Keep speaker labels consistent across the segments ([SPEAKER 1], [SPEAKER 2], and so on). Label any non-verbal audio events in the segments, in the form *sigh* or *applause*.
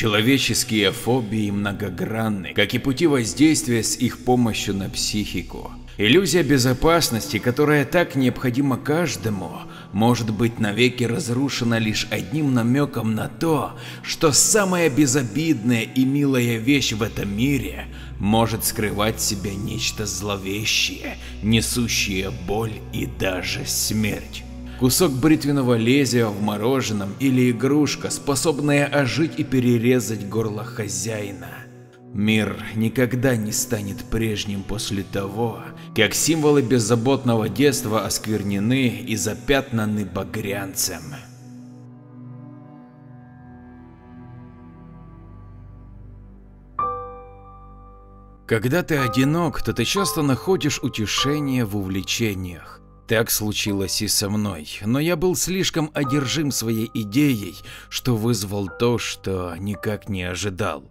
[SPEAKER 1] Человеческие фобии многогранны, как и пути воздействия с их помощью на психику. Иллюзия безопасности, которая так необходима каждому, может быть навеки разрушена лишь одним намеком на то, что самая безобидная и милая вещь в этом мире может скрывать в себе нечто зловещее, несущее боль и даже смерть. Кусок бритвенного лезвия в мороженом или игрушка, способная ожить и перерезать горло хозяина. Мир никогда не станет прежним после того, как символы беззаботного детства осквернены и запятнаны багрянцем. Когда ты одинок, то ты часто находишь утешение в увлечениях. Так случилось и со мной, но я был слишком одержим своей идеей, что вызвал то, что никак не ожидал.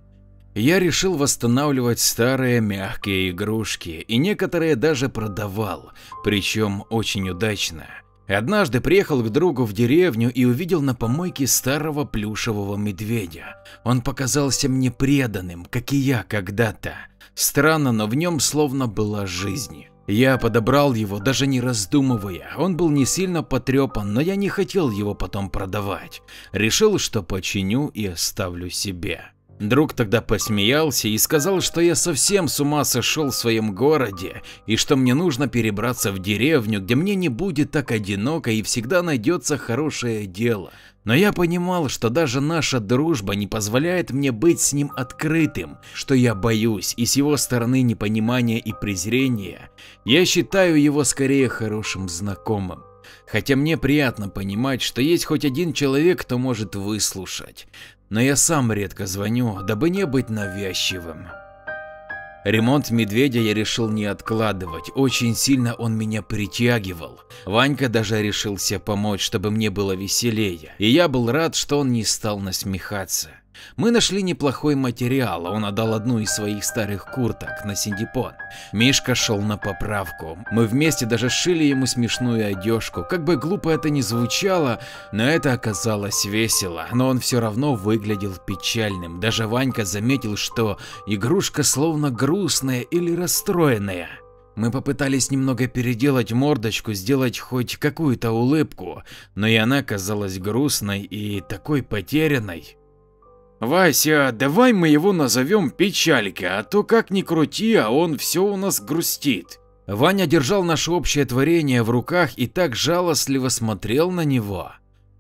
[SPEAKER 1] Я решил восстанавливать старые мягкие игрушки и некоторые даже продавал, причем очень удачно. Однажды приехал к другу в деревню и увидел на помойке старого плюшевого медведя. Он показался мне преданным, как и я когда-то. Странно, но в нем словно была жизнь. Я подобрал его, даже не раздумывая. Он был не сильно потрепан, но я не хотел его потом продавать. Решил, что починю и оставлю себе. Друг тогда посмеялся и сказал, что я совсем с ума сошел в своем городе и что мне нужно перебраться в деревню, где мне не будет так одиноко и всегда найдется хорошее дело. Но я понимал, что даже наша дружба не позволяет мне быть с ним открытым, что я боюсь, и с его стороны непонимания и презрения, я считаю его скорее хорошим знакомым. Хотя мне приятно понимать, что есть хоть один человек, кто может выслушать, но я сам редко звоню, дабы не быть навязчивым. Ремонт медведя я решил не откладывать, очень сильно он меня притягивал. Ванька даже решился помочь, чтобы мне было веселее, и я был рад, что он не стал насмехаться. Мы нашли неплохой материал, он отдал одну из своих старых курток на синдипон. Мишка шел на поправку, мы вместе даже шили ему смешную одежку, как бы глупо это ни звучало, но это оказалось весело, но он все равно выглядел печальным, даже Ванька заметил, что игрушка словно грустная или расстроенная. Мы попытались немного переделать мордочку, сделать хоть какую-то улыбку, но и она казалась грустной и такой потерянной. Вася, давай мы его назовем Печалька, а то как ни крути, а он все у нас грустит. Ваня держал наше общее творение в руках и так жалостливо смотрел на него.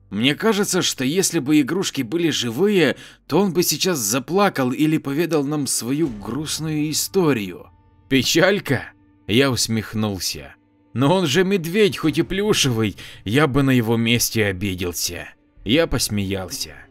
[SPEAKER 1] Мне кажется, что если бы игрушки были живые, то он бы сейчас заплакал или поведал нам свою грустную историю. Печалька? Я усмехнулся. Но он же медведь, хоть и плюшевый, я бы на его месте обиделся. Я посмеялся.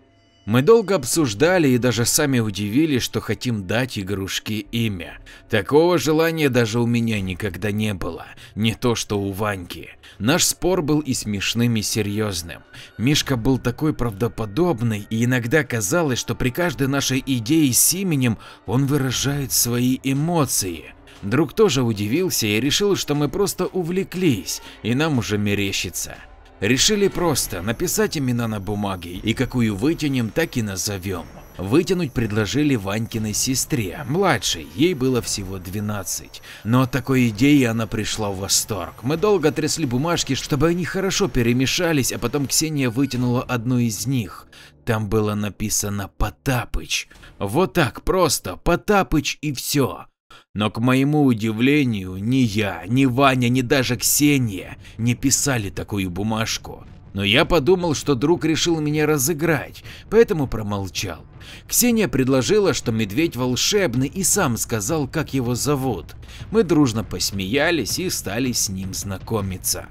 [SPEAKER 1] Мы долго обсуждали и даже сами удивились, что хотим дать игрушке имя. Такого желания даже у меня никогда не было, не то что у Ваньки. Наш спор был и смешным, и серьезным. Мишка был такой правдоподобный, и иногда казалось, что при каждой нашей идее с именем он выражает свои эмоции. Друг тоже удивился и решил, что мы просто увлеклись, и нам уже мерещится. Решили просто написать имена на бумаге и какую вытянем, так и назовем. Вытянуть предложили Ванькиной сестре, младшей, ей было всего 12. Но от такой идеи она пришла в восторг. Мы долго трясли бумажки, чтобы они хорошо перемешались, а потом Ксения вытянула одну из них. Там было написано Потапыч. Вот так просто, Потапыч и все. Но, к моему удивлению, ни я, ни Ваня, ни даже Ксения не писали такую бумажку. Но я подумал, что друг решил меня разыграть, поэтому промолчал. Ксения предложила, что медведь волшебный и сам сказал, как его зовут. Мы дружно посмеялись и стали с ним знакомиться.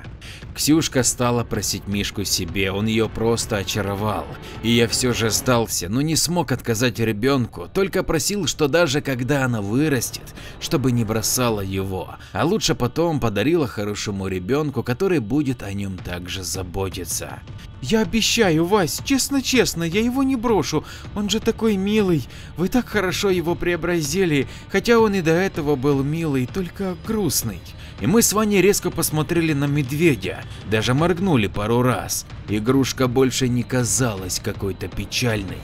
[SPEAKER 1] Ксюшка стала просить Мишку себе, он ее просто очаровал. И я все же сдался, но не смог отказать ребенку, только просил, что даже когда она вырастет, чтобы не бросала его, а лучше потом подарила хорошему ребенку, который будет о нем также заботиться.
[SPEAKER 2] Я обещаю, Вась, честно-честно, я его не брошу, он же такой милый, вы так хорошо его преобразили, хотя он и до этого был милый, только грустный.
[SPEAKER 1] И мы с Ваней резко посмотрели на медведя, даже моргнули пару раз. Игрушка больше не казалась какой-то печальной.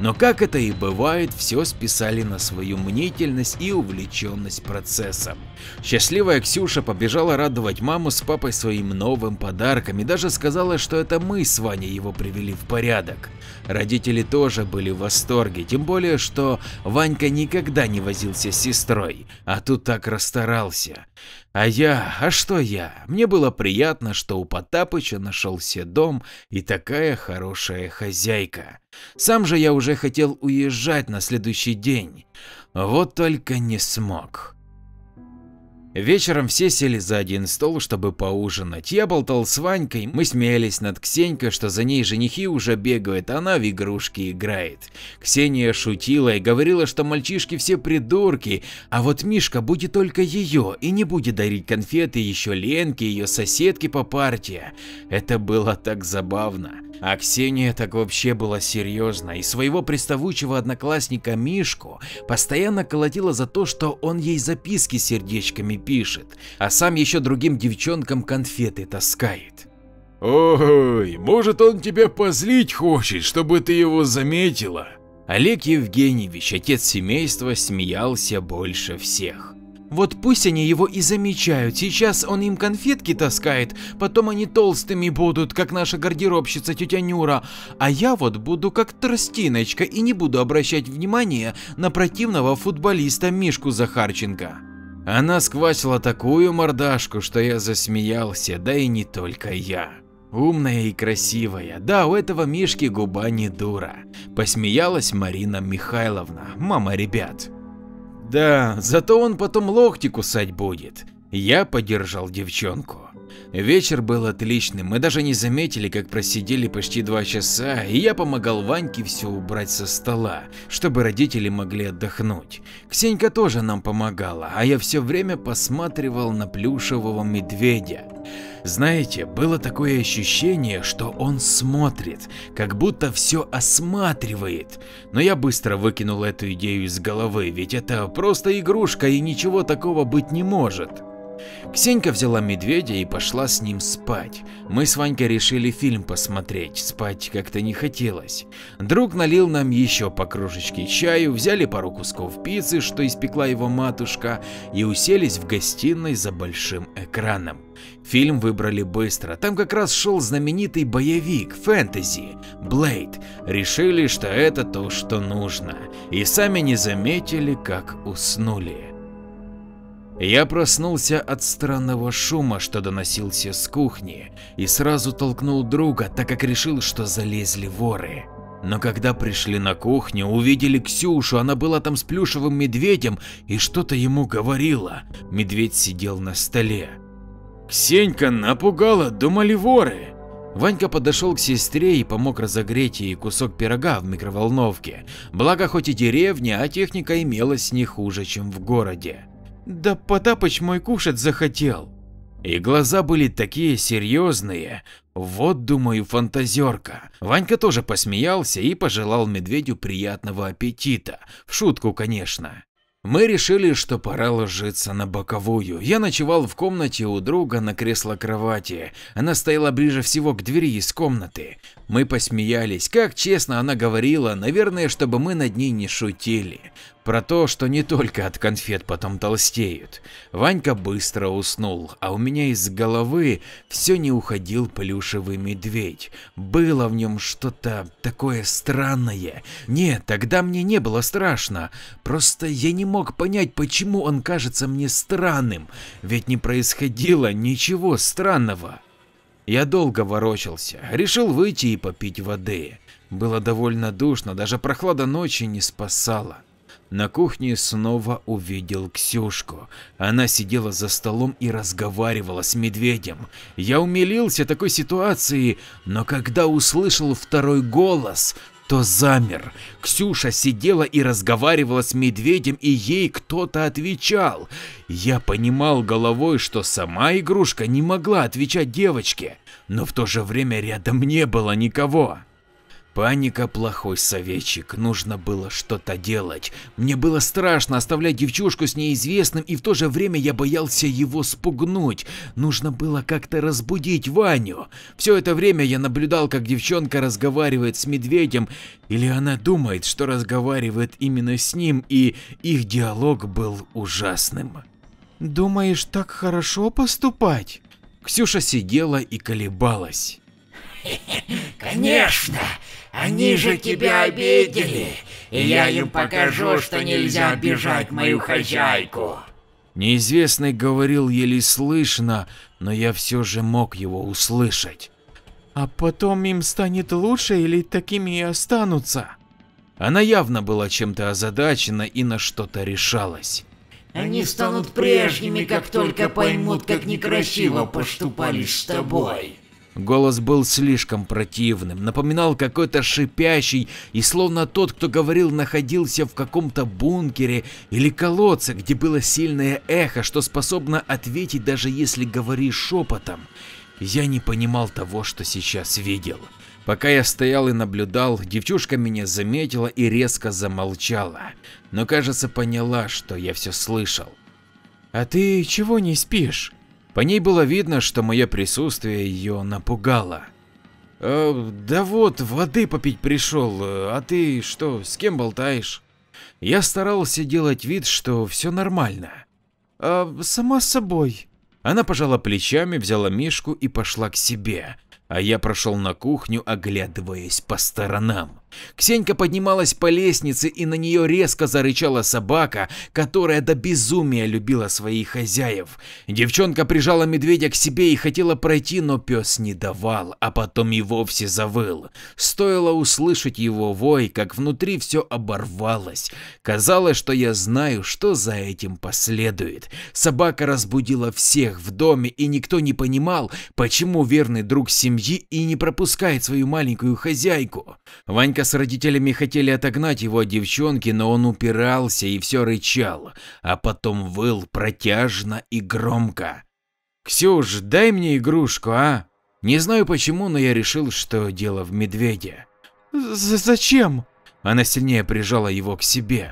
[SPEAKER 1] Но как это и бывает, все списали на свою мнительность и увлеченность процессом. Счастливая Ксюша побежала радовать маму с папой своим новым подарком и даже сказала, что это мы с Ваней его привели в порядок. Родители тоже были в восторге, тем более, что Ванька никогда не возился с сестрой, а тут так расстарался. А я, а что я? Мне было приятно, что у Потапыча нашелся дом и такая хорошая хозяйка. Сам же я уже хотел уезжать на следующий день, вот только не смог. Вечером все сели за один стол, чтобы поужинать. Я болтал с Ванькой, мы смеялись над Ксенькой, что за ней женихи уже бегают, а она в игрушки играет. Ксения шутила и говорила, что мальчишки все придурки, а вот Мишка будет только ее и не будет дарить конфеты еще Ленке, ее соседке по партии. Это было так забавно. А Ксения так вообще была серьезна и своего приставучего одноклассника Мишку постоянно колотила за то, что он ей записки сердечками пишет, а сам еще другим девчонкам конфеты таскает.
[SPEAKER 3] Ой, может он тебя позлить хочет, чтобы ты его заметила?
[SPEAKER 1] Олег Евгеньевич, отец семейства, смеялся больше всех.
[SPEAKER 2] Вот пусть они его и замечают, сейчас он им конфетки таскает, потом они толстыми будут, как наша гардеробщица тетя Нюра, а я вот буду как тростиночка и не буду обращать внимания на противного футболиста Мишку Захарченко.
[SPEAKER 1] Она сквасила такую мордашку, что я засмеялся, да и не только я. Умная и красивая, да, у этого Мишки губа не дура. Посмеялась Марина Михайловна, мама ребят. Да, зато он потом локти кусать будет. Я поддержал девчонку. Вечер был отличным, мы даже не заметили, как просидели почти два часа, и я помогал Ваньке все убрать со стола, чтобы родители могли отдохнуть. Ксенька тоже нам помогала, а я все время посматривал на плюшевого медведя. Знаете, было такое ощущение, что он смотрит, как будто все осматривает. Но я быстро выкинул эту идею из головы, ведь это просто игрушка и ничего такого быть не может. Ксенька взяла медведя и пошла с ним спать. Мы с Ванькой решили фильм посмотреть, спать как-то не хотелось. Друг налил нам еще по кружечке чаю, взяли пару кусков пиццы, что испекла его матушка, и уселись в гостиной за большим экраном. Фильм выбрали быстро, там как раз шел знаменитый боевик, фэнтези, Блейд. Решили, что это то, что нужно, и сами не заметили, как уснули. Я проснулся от странного шума, что доносился с кухни, и сразу толкнул друга, так как решил, что залезли воры. Но когда пришли на кухню, увидели Ксюшу, она была там с плюшевым медведем и что-то ему говорила. Медведь сидел на столе.
[SPEAKER 3] Ксенька напугала, думали воры.
[SPEAKER 1] Ванька подошел к сестре и помог разогреть ей кусок пирога в микроволновке. Благо хоть и деревня, а техника имелась не хуже, чем в городе.
[SPEAKER 2] Да Потапыч мой кушать захотел.
[SPEAKER 1] И глаза были такие серьезные. Вот, думаю, фантазерка. Ванька тоже посмеялся и пожелал медведю приятного аппетита. В шутку, конечно. Мы решили, что пора ложиться на боковую. Я ночевал в комнате у друга на кресло-кровати. Она стояла ближе всего к двери из комнаты. Мы посмеялись, как честно она говорила, наверное, чтобы мы над ней не шутили. Про то, что не только от конфет потом толстеют. Ванька быстро уснул, а у меня из головы все не уходил плюшевый медведь. Было в нем что-то такое странное. Нет, тогда мне не было страшно. Просто я не мог понять, почему он кажется мне странным. Ведь не происходило ничего странного. Я долго ворочался, решил выйти и попить воды. Было довольно душно, даже прохлада ночи не спасала. На кухне снова увидел Ксюшку. Она сидела за столом и разговаривала с медведем. Я умилился такой ситуации, но когда услышал второй голос, то замер. Ксюша сидела и разговаривала с медведем, и ей кто-то отвечал. Я понимал головой, что сама игрушка не могла отвечать девочке, но в то же время рядом не было никого. Паника – плохой советчик, нужно было что-то делать. Мне было страшно оставлять девчушку с неизвестным и в то же время я боялся его спугнуть. Нужно было как-то разбудить Ваню. Все это время я наблюдал, как девчонка разговаривает с медведем, или она думает, что разговаривает именно с ним, и их диалог был ужасным.
[SPEAKER 2] Думаешь, так хорошо поступать?
[SPEAKER 1] Ксюша сидела и колебалась. *laughs*
[SPEAKER 4] Конечно, они же тебя обидели, и я им покажу, что нельзя обижать мою хозяйку.
[SPEAKER 1] Неизвестный говорил еле слышно, но я все же мог его услышать.
[SPEAKER 2] А потом им станет лучше или такими и останутся?
[SPEAKER 1] Она явно была чем-то озадачена и на что-то решалась.
[SPEAKER 4] Они станут прежними, как только поймут, как некрасиво поступали с тобой.
[SPEAKER 1] Голос был слишком противным, напоминал какой-то шипящий, и словно тот, кто говорил, находился в каком-то бункере или колодце, где было сильное эхо, что способно ответить даже если говоришь шепотом. Я не понимал того, что сейчас видел. Пока я стоял и наблюдал, девчушка меня заметила и резко замолчала, но кажется поняла, что я все слышал.
[SPEAKER 2] «А ты чего не спишь?»
[SPEAKER 1] По ней было видно, что мое присутствие ее напугало. «Э, «Да вот, воды попить пришел, а ты что, с кем болтаешь?» Я старался делать вид, что все нормально.
[SPEAKER 2] «А, сама собой».
[SPEAKER 1] Она пожала плечами, взяла Мишку и пошла к себе, а я прошел на кухню, оглядываясь по сторонам. Ксенька поднималась по лестнице, и на нее резко зарычала собака, которая до безумия любила своих хозяев. Девчонка прижала медведя к себе и хотела пройти, но пес не давал, а потом и вовсе завыл. Стоило услышать его вой, как внутри все оборвалось. Казалось, что я знаю, что за этим последует. Собака разбудила всех в доме, и никто не понимал, почему верный друг семьи и не пропускает свою маленькую хозяйку. Ванька Ванька с родителями хотели отогнать его от девчонки, но он упирался и все рычал, а потом выл протяжно и громко. «Ксюш, дай мне игрушку, а?» Не знаю почему, но я решил, что дело в медведе.
[SPEAKER 2] «Зачем?»
[SPEAKER 1] Она сильнее прижала его к себе.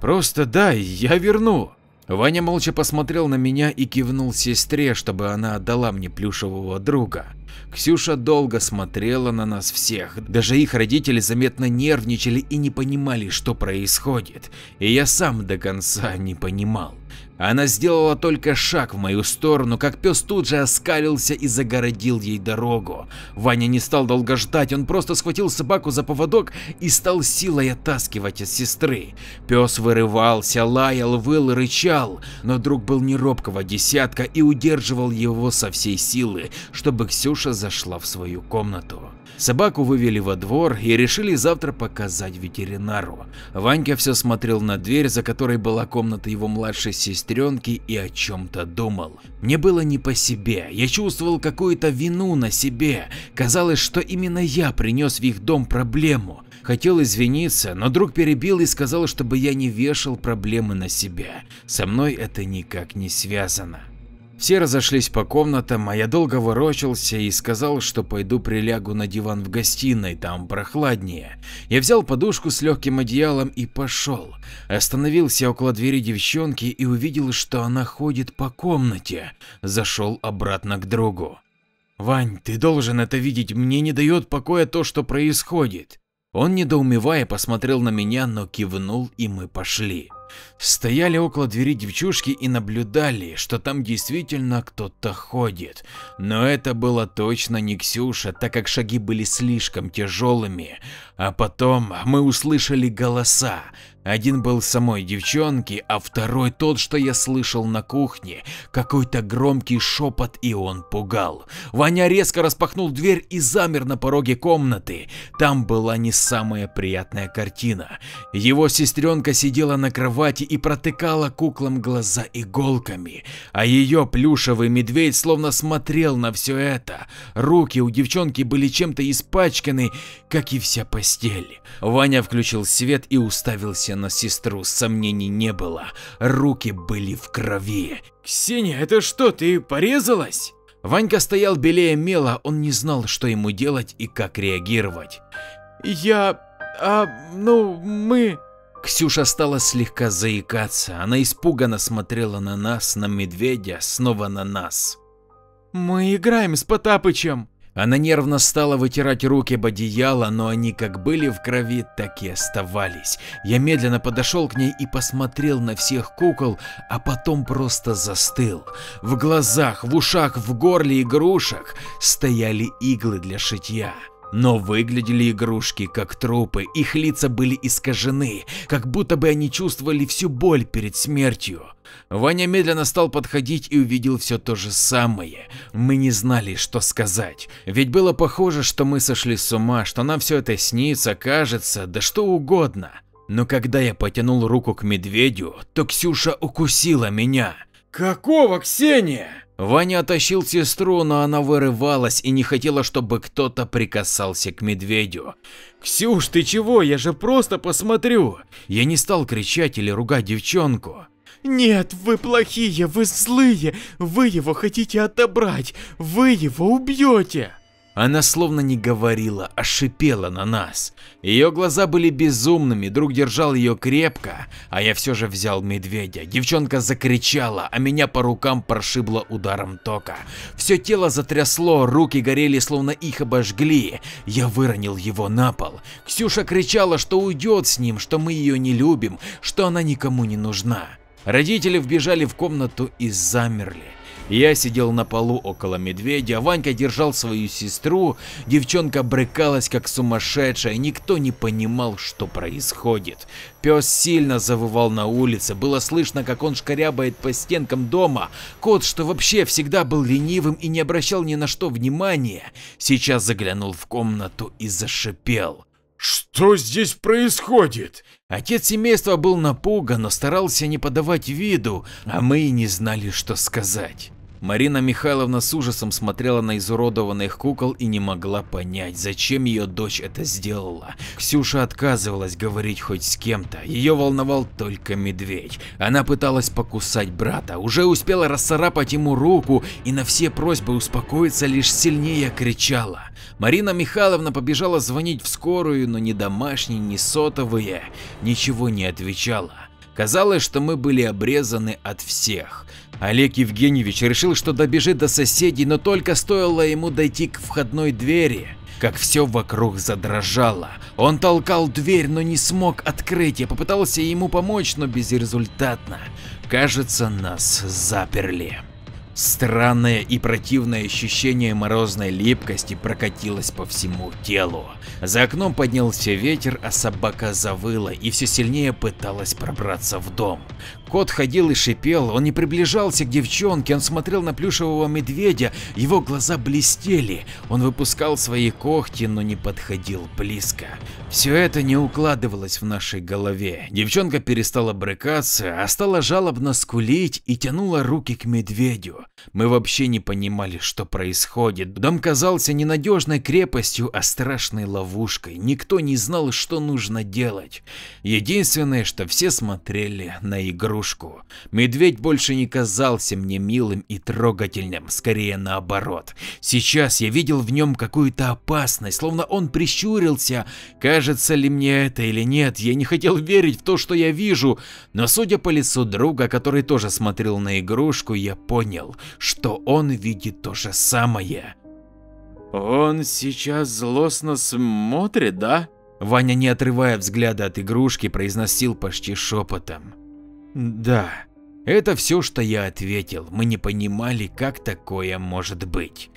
[SPEAKER 1] «Просто дай, я верну». Ваня молча посмотрел на меня и кивнул сестре, чтобы она отдала мне плюшевого друга. Ксюша долго смотрела на нас всех, даже их родители заметно нервничали и не понимали, что происходит, и я сам до конца не понимал. Она сделала только шаг в мою сторону, как пес тут же оскалился и загородил ей дорогу. Ваня не стал долго ждать, он просто схватил собаку за поводок и стал силой оттаскивать от сестры. Пес вырывался, лаял, выл, рычал, но друг был не робкого десятка и удерживал его со всей силы, чтобы Ксюша зашла в свою комнату. Собаку вывели во двор и решили завтра показать ветеринару. Ванька все смотрел на дверь, за которой была комната его младшей сестренки и о чем-то думал. Мне было не по себе, я чувствовал какую-то вину на себе. Казалось, что именно я принес в их дом проблему. Хотел извиниться, но друг перебил и сказал, чтобы я не вешал проблемы на себя. Со мной это никак не связано. Все разошлись по комнатам, а я долго ворочался и сказал, что пойду прилягу на диван в гостиной, там прохладнее. Я взял подушку с легким одеялом и пошел. Остановился около двери девчонки и увидел, что она ходит по комнате. Зашел обратно к другу. «Вань, ты должен это видеть, мне не дает покоя то, что происходит». Он, недоумевая, посмотрел на меня, но кивнул, и мы пошли. Стояли около двери девчушки и наблюдали, что там действительно кто-то ходит. Но это было точно не Ксюша, так как шаги были слишком тяжелыми. А потом мы услышали голоса. Один был самой девчонки, а второй тот, что я слышал на кухне. Какой-то громкий шепот и он пугал. Ваня резко распахнул дверь и замер на пороге комнаты. Там была не самая приятная картина. Его сестренка сидела на кровати и протыкала куклам глаза иголками, а ее плюшевый медведь словно смотрел на все это. Руки у девчонки были чем-то испачканы, как и вся постель. Ваня включил свет и уставился на сестру, сомнений не было, руки были в крови.
[SPEAKER 2] «Ксения, это что, ты порезалась?»
[SPEAKER 1] Ванька стоял белее мела, он не знал, что ему делать и как реагировать.
[SPEAKER 2] Я... а... ну, мы...
[SPEAKER 1] Ксюша стала слегка заикаться, она испуганно смотрела на нас, на медведя, снова на нас.
[SPEAKER 2] Мы играем с Потапычем.
[SPEAKER 1] Она нервно стала вытирать руки об одеяло, но они как были в крови, так и оставались. Я медленно подошел к ней и посмотрел на всех кукол, а потом просто застыл. В глазах, в ушах, в горле игрушек стояли иглы для шитья. Но выглядели игрушки как трупы, их лица были искажены, как будто бы они чувствовали всю боль перед смертью. Ваня медленно стал подходить и увидел все то же самое. Мы не знали, что сказать, ведь было похоже, что мы сошли с ума, что нам все это снится, кажется, да что угодно. Но когда я потянул руку к медведю, то Ксюша укусила меня.
[SPEAKER 2] Какого, Ксения?
[SPEAKER 1] Ваня оттащил сестру, но она вырывалась и не хотела, чтобы кто-то прикасался к медведю.
[SPEAKER 2] Ксюш, ты чего? Я же просто посмотрю.
[SPEAKER 1] Я не стал кричать или ругать девчонку.
[SPEAKER 2] Нет, вы плохие, вы злые, вы его хотите отобрать, вы его убьете.
[SPEAKER 1] Она словно не говорила, а шипела на нас. Ее глаза были безумными, друг держал ее крепко, а я все же взял медведя. Девчонка закричала, а меня по рукам прошибло ударом тока. Все тело затрясло, руки горели, словно их обожгли. Я выронил его на пол. Ксюша кричала, что уйдет с ним, что мы ее не любим, что она никому не нужна. Родители вбежали в комнату и замерли. Я сидел на полу около медведя, Ванька держал свою сестру, девчонка брыкалась как сумасшедшая, никто не понимал, что происходит. Пес сильно завывал на улице, было слышно, как он шкарябает по стенкам дома. Кот, что вообще всегда был ленивым и не обращал ни на что внимания, сейчас заглянул в комнату и зашипел.
[SPEAKER 3] Что здесь происходит?
[SPEAKER 1] Отец семейства был напуган, но старался не подавать виду, а мы и не знали, что сказать. Марина Михайловна с ужасом смотрела на изуродованных кукол и не могла понять, зачем ее дочь это сделала. Ксюша отказывалась говорить хоть с кем-то, ее волновал только медведь. Она пыталась покусать брата, уже успела расцарапать ему руку и на все просьбы успокоиться лишь сильнее кричала. Марина Михайловна побежала звонить в скорую, но ни домашние, ни сотовые ничего не отвечала. Казалось, что мы были обрезаны от всех. Олег Евгеньевич решил, что добежит до соседей, но только стоило ему дойти к входной двери, как все вокруг задрожало. Он толкал дверь, но не смог открыть. Я попытался ему помочь, но безрезультатно. Кажется, нас заперли. Странное и противное ощущение морозной липкости прокатилось по всему телу. За окном поднялся ветер, а собака завыла и все сильнее пыталась пробраться в дом. Кот ходил и шипел, он не приближался к девчонке, он смотрел на плюшевого медведя, его глаза блестели, он выпускал свои когти, но не подходил близко. Все это не укладывалось в нашей голове. Девчонка перестала брыкаться, а стала жалобно скулить и тянула руки к медведю. Мы вообще не понимали, что происходит. Дом казался ненадежной крепостью, а страшной ловушкой. Никто не знал, что нужно делать. Единственное, что все смотрели на игрушку. Медведь больше не казался мне милым и трогательным, скорее наоборот. Сейчас я видел в нем какую-то опасность, словно он прищурился. Кажется ли мне это или нет, я не хотел верить в то, что я вижу, но судя по лицу друга, который тоже смотрел на игрушку, я понял, что он видит то же самое.
[SPEAKER 2] Он сейчас злостно смотрит, да?
[SPEAKER 1] Ваня, не отрывая взгляда от игрушки, произносил почти шепотом. Да, это все, что я ответил. Мы не понимали, как такое может быть.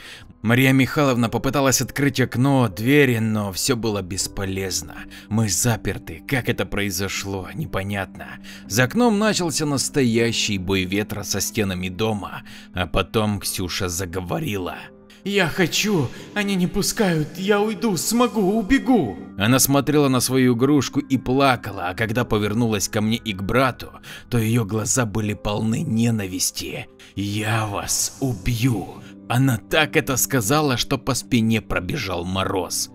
[SPEAKER 1] Мария Михайловна попыталась открыть окно, двери, но все было бесполезно. Мы заперты. Как это произошло, непонятно. За окном начался настоящий бой ветра со стенами дома, а потом Ксюша заговорила.
[SPEAKER 2] Я хочу, они не пускают, я уйду, смогу, убегу.
[SPEAKER 1] Она смотрела на свою игрушку и плакала, а когда повернулась ко мне и к брату, то ее глаза были полны ненависти. Я вас убью. Она так это сказала, что по спине пробежал мороз.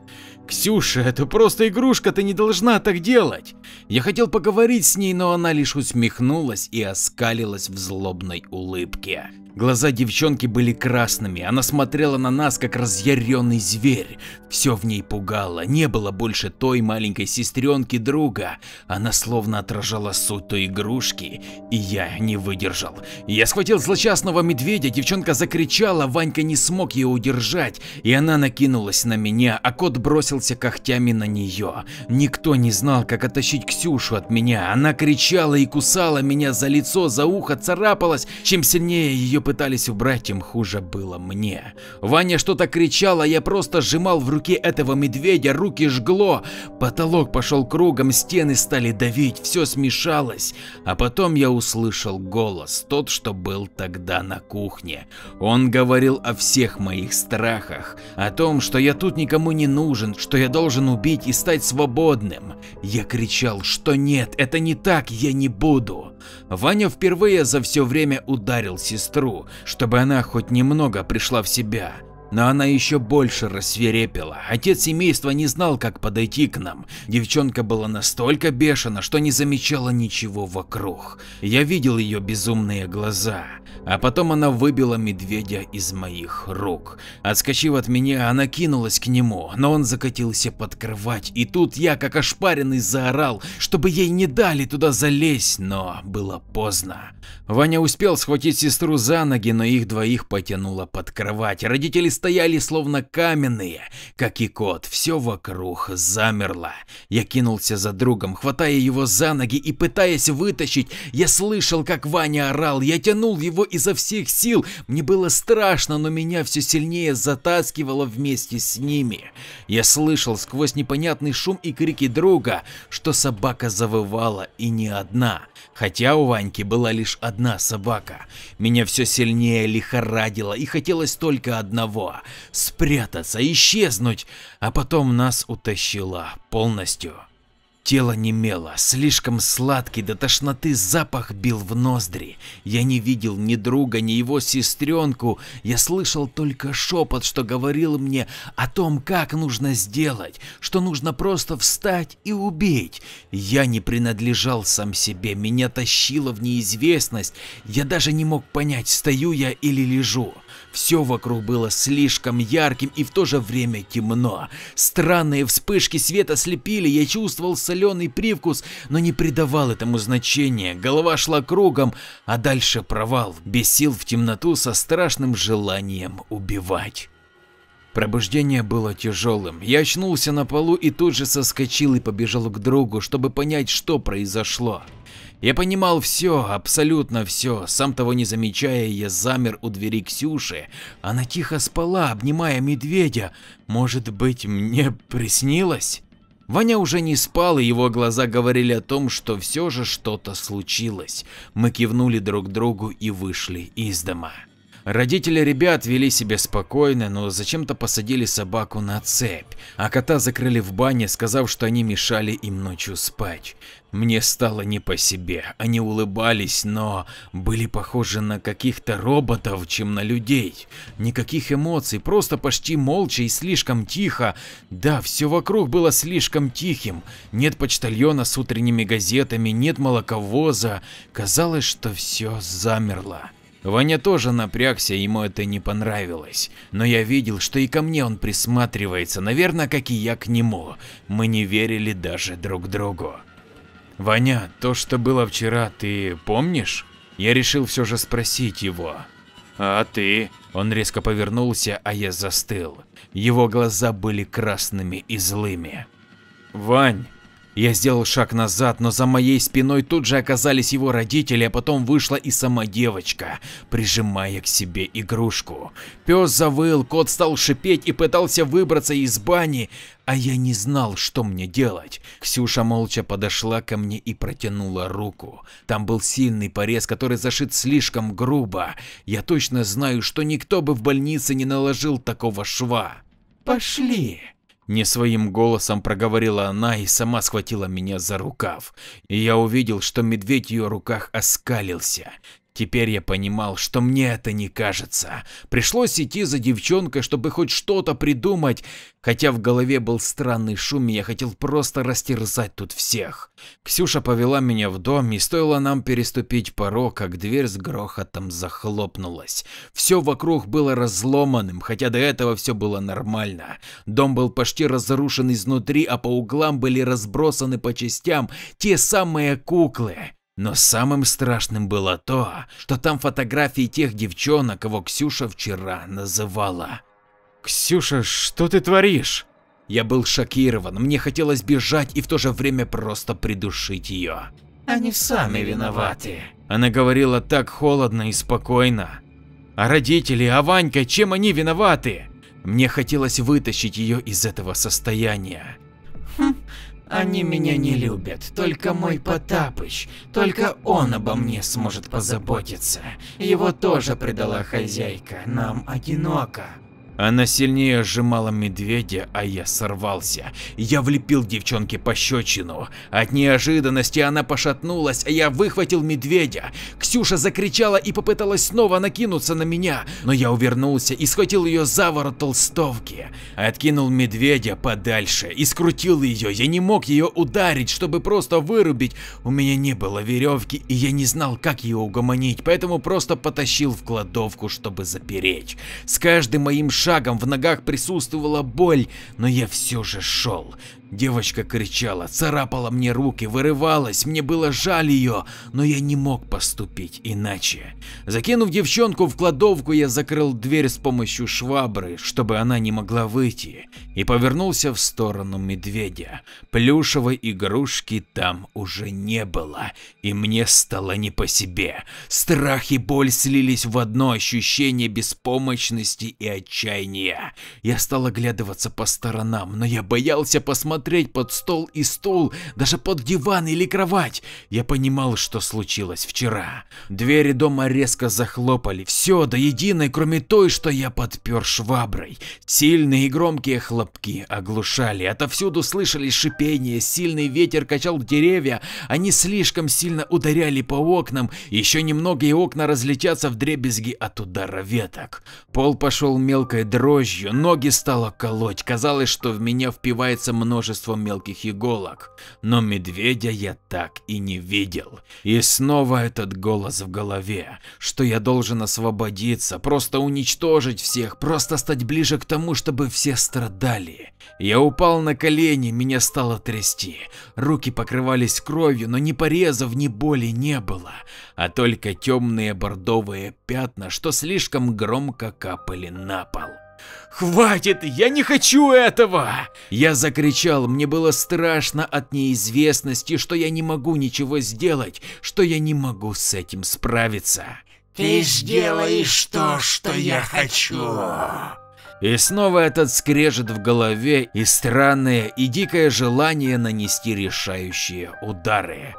[SPEAKER 1] «Ксюша, это просто игрушка, ты не должна так делать!» Я хотел поговорить с ней, но она лишь усмехнулась и оскалилась в злобной улыбке. Глаза девчонки были красными, она смотрела на нас как разъяренный зверь. Все в ней пугало, не было больше той маленькой сестренки друга. Она словно отражала суть той игрушки, и я не выдержал. Я схватил злосчастного медведя, девчонка закричала, Ванька не смог ее удержать, и она накинулась на меня, а кот бросился когтями на нее. Никто не знал, как оттащить Ксюшу от меня, она кричала и кусала меня за лицо, за ухо, царапалась, чем сильнее ее пытались убрать, тем хуже было мне. Ваня что-то кричал, а я просто сжимал в руке этого медведя, руки жгло. Потолок пошел кругом, стены стали давить, все смешалось. А потом я услышал голос, тот, что был тогда на кухне. Он говорил о всех моих страхах, о том, что я тут никому не нужен, что я должен убить и стать свободным. Я кричал, что нет, это не так, я не буду. Ваня впервые за все время ударил сестру, чтобы она хоть немного пришла в себя. Но она еще больше рассверепела. Отец семейства не знал, как подойти к нам. Девчонка была настолько бешена, что не замечала ничего вокруг. Я видел ее безумные глаза. А потом она выбила медведя из моих рук. Отскочив от меня, она кинулась к нему, но он закатился под кровать, и тут я, как ошпаренный, заорал, чтобы ей не дали туда залезть, но было поздно. Ваня успел схватить сестру за ноги, но их двоих потянуло под кровать. Родители стояли словно каменные, как и кот, все вокруг замерло. Я кинулся за другом, хватая его за ноги и пытаясь вытащить. Я слышал, как Ваня орал, я тянул его изо всех сил. Мне было страшно, но меня все сильнее затаскивало вместе с ними. Я слышал сквозь непонятный шум и крики друга, что собака завывала и не одна. Хотя у Ваньки была лишь одна собака. Меня все сильнее лихорадило и хотелось только одного – спрятаться, исчезнуть, а потом нас утащило полностью. Тело немело, слишком сладкий до тошноты запах бил в ноздри. Я не видел ни друга, ни его сестренку, я слышал только шепот, что говорил мне о том, как нужно сделать, что нужно просто встать и убить. Я не принадлежал сам себе, меня тащило в неизвестность, я даже не мог понять, стою я или лежу. Все вокруг было слишком ярким и в то же время темно. Странные вспышки света слепили, я чувствовал соленый привкус, но не придавал этому значения. Голова шла кругом, а дальше провал, без сил в темноту со страшным желанием убивать. Пробуждение было тяжелым. Я очнулся на полу и тут же соскочил и побежал к другу, чтобы понять, что произошло. Я понимал все, абсолютно все, сам того не замечая, я замер у двери Ксюши. Она тихо спала, обнимая медведя. Может быть, мне приснилось? Ваня уже не спал, и его глаза говорили о том, что все же что-то случилось. Мы кивнули друг другу и вышли из дома. Родители ребят вели себя спокойно, но зачем-то посадили собаку на цепь, а кота закрыли в бане, сказав, что они мешали им ночью спать. Мне стало не по себе, они улыбались, но были похожи на каких-то роботов, чем на людей. Никаких эмоций, просто почти молча и слишком тихо. Да, все вокруг было слишком тихим. Нет почтальона с утренними газетами, нет молоковоза. Казалось, что все замерло. Ваня тоже напрягся, ему это не понравилось. Но я видел, что и ко мне он присматривается, наверное, как и я к нему. Мы не верили даже друг другу. Ваня, то, что было вчера, ты помнишь? Я решил все же спросить его. А ты? Он резко повернулся, а я застыл. Его глаза были красными и злыми. Вань, я сделал шаг назад, но за моей спиной тут же оказались его родители, а потом вышла и сама девочка, прижимая к себе игрушку. Пес завыл, кот стал шипеть и пытался выбраться из бани, а я не знал, что мне делать. Ксюша молча подошла ко мне и протянула руку. Там был сильный порез, который зашит слишком грубо. Я точно знаю, что никто бы в больнице не наложил такого шва. Пошли. Не своим голосом проговорила она и сама схватила меня за рукав. И я увидел, что медведь в ее руках оскалился. Теперь я понимал, что мне это не кажется. Пришлось идти за девчонкой, чтобы хоть что-то придумать, хотя в голове был странный шум, и я хотел просто растерзать тут всех. Ксюша повела меня в дом, и стоило нам переступить порог, как дверь с грохотом захлопнулась. Все вокруг было разломанным, хотя до этого все было нормально. Дом был почти разрушен изнутри, а по углам были разбросаны по частям те самые куклы. Но самым страшным было то, что там фотографии тех девчонок, кого Ксюша вчера называла.
[SPEAKER 2] Ксюша, что ты творишь?
[SPEAKER 1] Я был шокирован, мне хотелось бежать и в то же время просто придушить ее.
[SPEAKER 4] Они сами виноваты.
[SPEAKER 1] Она говорила так холодно и спокойно.
[SPEAKER 2] А родители, а Ванька, чем они виноваты?
[SPEAKER 1] Мне хотелось вытащить ее из этого состояния.
[SPEAKER 4] Они меня не любят, только мой Потапыч, только он обо мне сможет позаботиться. Его тоже предала хозяйка, нам одиноко.
[SPEAKER 1] Она сильнее сжимала медведя, а я сорвался. Я влепил девчонке пощечину. От неожиданности она пошатнулась, а я выхватил медведя. Ксюша закричала и попыталась снова накинуться на меня, но я увернулся и схватил ее за ворот толстовки. Откинул медведя подальше и скрутил ее. Я не мог ее ударить, чтобы просто вырубить. У меня не было веревки, и я не знал, как ее угомонить, поэтому просто потащил в кладовку, чтобы запереть. С каждым моим шагом шагом в ногах присутствовала боль, но я все же шел. Девочка кричала, царапала мне руки, вырывалась, мне было жаль ее, но я не мог поступить иначе. Закинув девчонку в кладовку, я закрыл дверь с помощью швабры, чтобы она не могла выйти, и повернулся в сторону медведя. Плюшевой игрушки там уже не было, и мне стало не по себе. Страх и боль слились в одно ощущение беспомощности и отчаяния. Я стал оглядываться по сторонам, но я боялся посмотреть смотреть под стол и стул, даже под диван или кровать. Я понимал, что случилось вчера. Двери дома резко захлопали, все до единой, кроме той, что я подпер шваброй. Сильные и громкие хлопки оглушали, отовсюду слышались шипение, сильный ветер качал деревья, они слишком сильно ударяли по окнам, еще немного и окна разлетятся в дребезги от удара веток. Пол пошел мелкой дрожью, ноги стало колоть, казалось, что в меня впивается множество множество мелких иголок, но медведя я так и не видел. И снова этот голос в голове, что я должен освободиться, просто уничтожить всех, просто стать ближе к тому, чтобы все страдали. Я упал на колени, меня стало трясти, руки покрывались кровью, но ни порезов, ни боли не было, а только темные бордовые пятна, что слишком громко капали на пол.
[SPEAKER 2] «Хватит! Я не хочу этого!»
[SPEAKER 1] Я закричал, мне было страшно от неизвестности, что я не могу ничего сделать, что я не могу с этим справиться.
[SPEAKER 4] «Ты сделаешь то, что я хочу!»
[SPEAKER 1] И снова этот скрежет в голове и странное и дикое желание нанести решающие удары.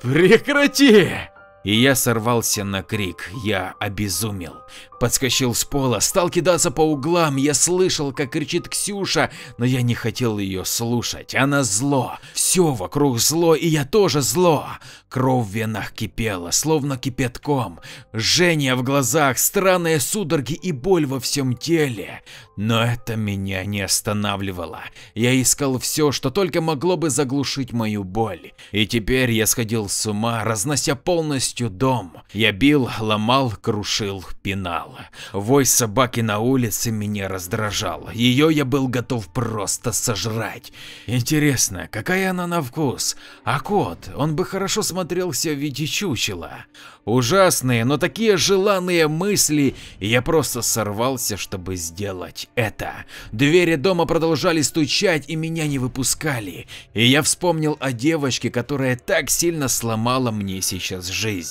[SPEAKER 2] «Прекрати!»
[SPEAKER 1] И я сорвался на крик, я обезумел. Подскочил с пола, стал кидаться по углам, я слышал, как кричит Ксюша, но я не хотел ее слушать, она зло, все вокруг зло, и я тоже зло. Кровь в венах кипела, словно кипятком, жжение в глазах, странные судороги и боль во всем теле. Но это меня не останавливало, я искал все, что только могло бы заглушить мою боль. И теперь я сходил с ума, разнося полностью дом. Я бил, ломал, крушил, пинал. Вой собаки на улице меня раздражал. Ее я был готов просто сожрать. Интересно, какая она на вкус? А кот, он бы хорошо смотрелся в виде чучела. Ужасные, но такие желанные мысли, и я просто сорвался, чтобы сделать это. Двери дома продолжали стучать и меня не выпускали. И я вспомнил о девочке, которая так сильно сломала мне сейчас жизнь.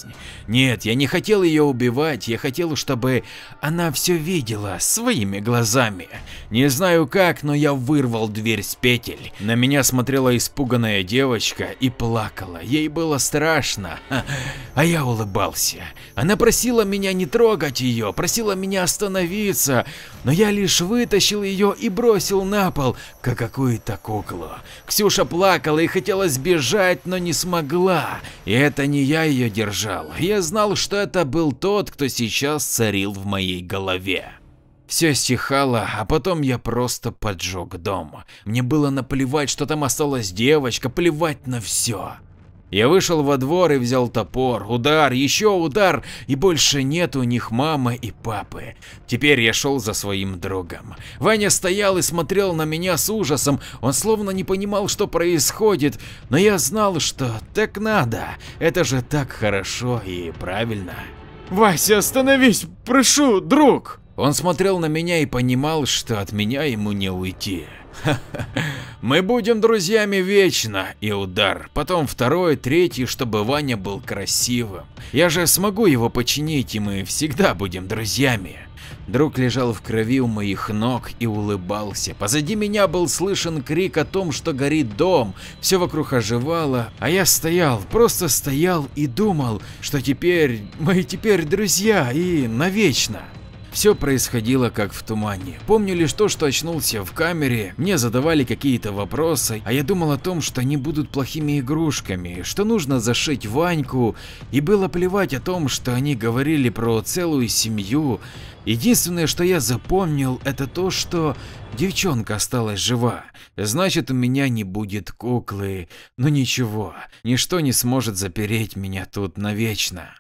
[SPEAKER 1] Нет, я не хотел ее убивать, я хотел, чтобы она все видела своими глазами. Не знаю как, но я вырвал дверь с петель. На меня смотрела испуганная девочка и плакала. Ей было страшно, а я улыбался. Она просила меня не трогать ее, просила меня остановиться, но я лишь вытащил ее и бросил на пол, как какую-то куклу. Ксюша плакала и хотела сбежать, но не смогла. И это не я ее держал продолжал. Я знал, что это был тот, кто сейчас царил в моей голове. Все стихало, а потом я просто поджег дом. Мне было наплевать, что там осталась девочка, плевать на все. Я вышел во двор и взял топор, удар, еще удар, и больше нет у них мамы и папы. Теперь я шел за своим другом. Ваня стоял и смотрел на меня с ужасом, он словно не понимал, что происходит, но я знал, что так надо, это же так хорошо и правильно.
[SPEAKER 2] Вася, остановись, прошу, друг!
[SPEAKER 1] Он смотрел на меня и понимал, что от меня ему не уйти. *laughs* Мы будем друзьями вечно, и удар, потом второй, третий, чтобы Ваня был красивым. Я же смогу его починить, и мы всегда будем друзьями. Друг лежал в крови у моих ног и улыбался. Позади меня был слышен крик о том, что горит дом, все вокруг оживало, а я стоял, просто стоял и думал, что теперь мы теперь друзья и навечно. Все происходило как в тумане. Помню лишь то, что очнулся в камере, мне задавали какие-то вопросы, а я думал о том, что они будут плохими игрушками, что нужно зашить Ваньку, и было плевать о том, что они говорили про целую семью. Единственное, что я запомнил, это то, что девчонка осталась жива. Значит, у меня не будет куклы. Но ничего, ничто не сможет запереть меня тут навечно.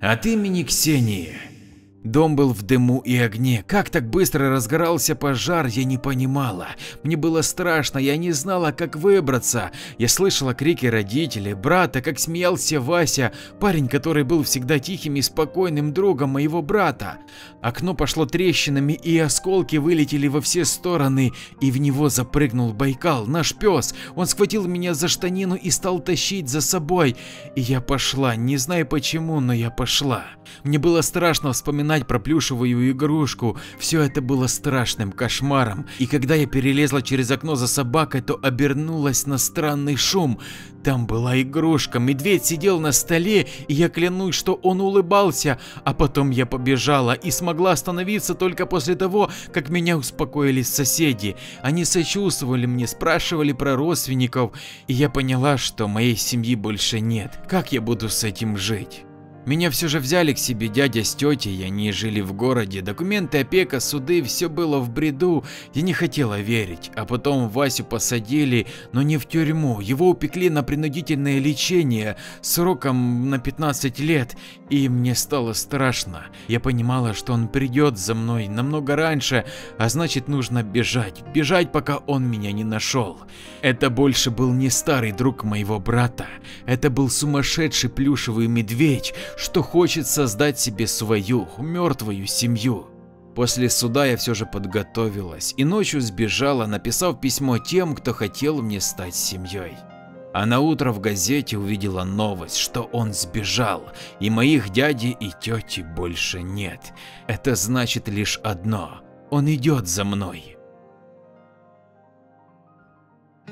[SPEAKER 1] От имени Ксении. Дом был в дыму и огне. Как так быстро разгорался пожар, я не понимала. Мне было страшно, я не знала, как выбраться. Я слышала крики родителей, брата, как смеялся Вася, парень, который был всегда тихим и спокойным другом моего брата. Окно пошло трещинами, и осколки вылетели во все стороны, и в него запрыгнул Байкал, наш пес. Он схватил меня за штанину и стал тащить за собой. И я пошла, не знаю почему, но я пошла. Мне было страшно вспоминать вспоминать про плюшевую игрушку. Все это было страшным кошмаром. И когда я перелезла через окно за собакой, то обернулась на странный шум. Там была игрушка, медведь сидел на столе, и я клянусь, что он улыбался, а потом я побежала и смогла остановиться только после того, как меня успокоили соседи. Они сочувствовали мне, спрашивали про родственников, и я поняла, что моей семьи больше нет. Как я буду с этим жить? Меня все же взяли к себе дядя с тетей, они жили в городе, документы, опека, суды, все было в бреду, я не хотела верить. А потом Васю посадили, но не в тюрьму, его упекли на принудительное лечение сроком на 15 лет, и мне стало страшно. Я понимала, что он придет за мной намного раньше, а значит нужно бежать, бежать пока он меня не нашел. Это больше был не старый друг моего брата, это был сумасшедший плюшевый медведь, что хочет создать себе свою мертвую семью. После суда я все же подготовилась и ночью сбежала, написав письмо тем, кто хотел мне стать семьей. А на утро в газете увидела новость, что он сбежал, и моих дяди и тети больше нет. Это значит лишь одно – он идет за мной.